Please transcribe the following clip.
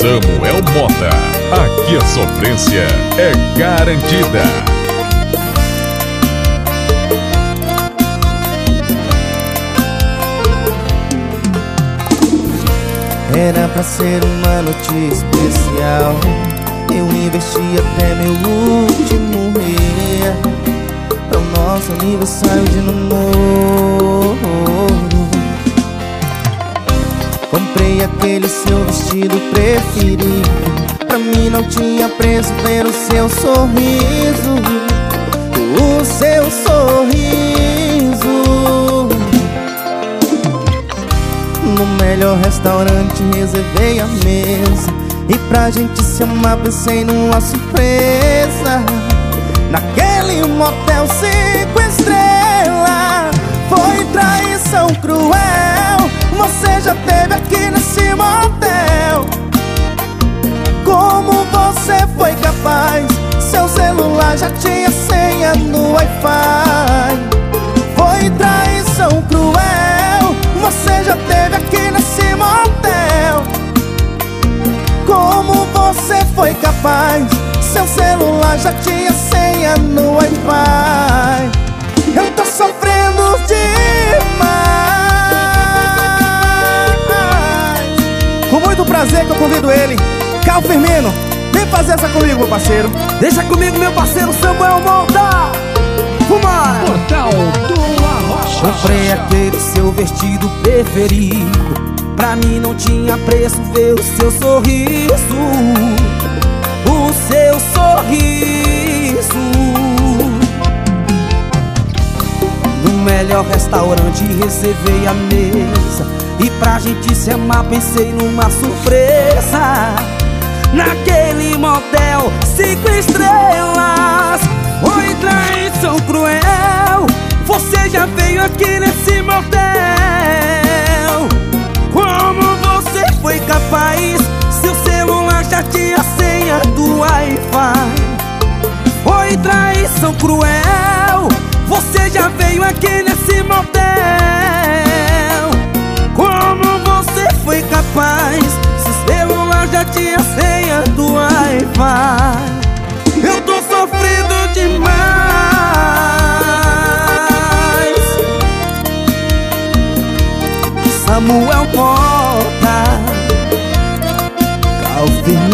Samuel Mota. Aqui a sofrência é garantida. Era pra ser uma noite especial Eu investi até meu último real Para o nosso aniversário de namoro Comprei aquele seu vestido preferido. Pra mim não tinha preço ver o seu sorriso. O seu sorriso. No melhor restaurante reservei a mesa. E pra gente se amar pensei numa surpresa. Naquele motel cinco estrelas. Foi traição cruel já tinha senha no Wi-Fi Eu tô sofrendo demais. Com muito prazer que eu convido ele Cal Firmino. Vem fazer essa comigo, meu parceiro. Deixa comigo, meu parceiro Samuel Monta Vambora! Portal do Arrocha. Comprei aquele seu vestido preferido. Pra mim não tinha preço ver o seu sorriso melhor restaurante reservei a mesa. E pra gente se amar pensei numa surpresa. Naquele motel cinco estrelas. Foi traição cruel. Você já veio aqui nesse motel. Como você foi capaz? Seu celular já tinha senha do Wi-Fi. Foi traição cruel. Você já veio aqui tinha senha do Wi-Fi Eu tô sofrendo demais. Samuel Porta Calvin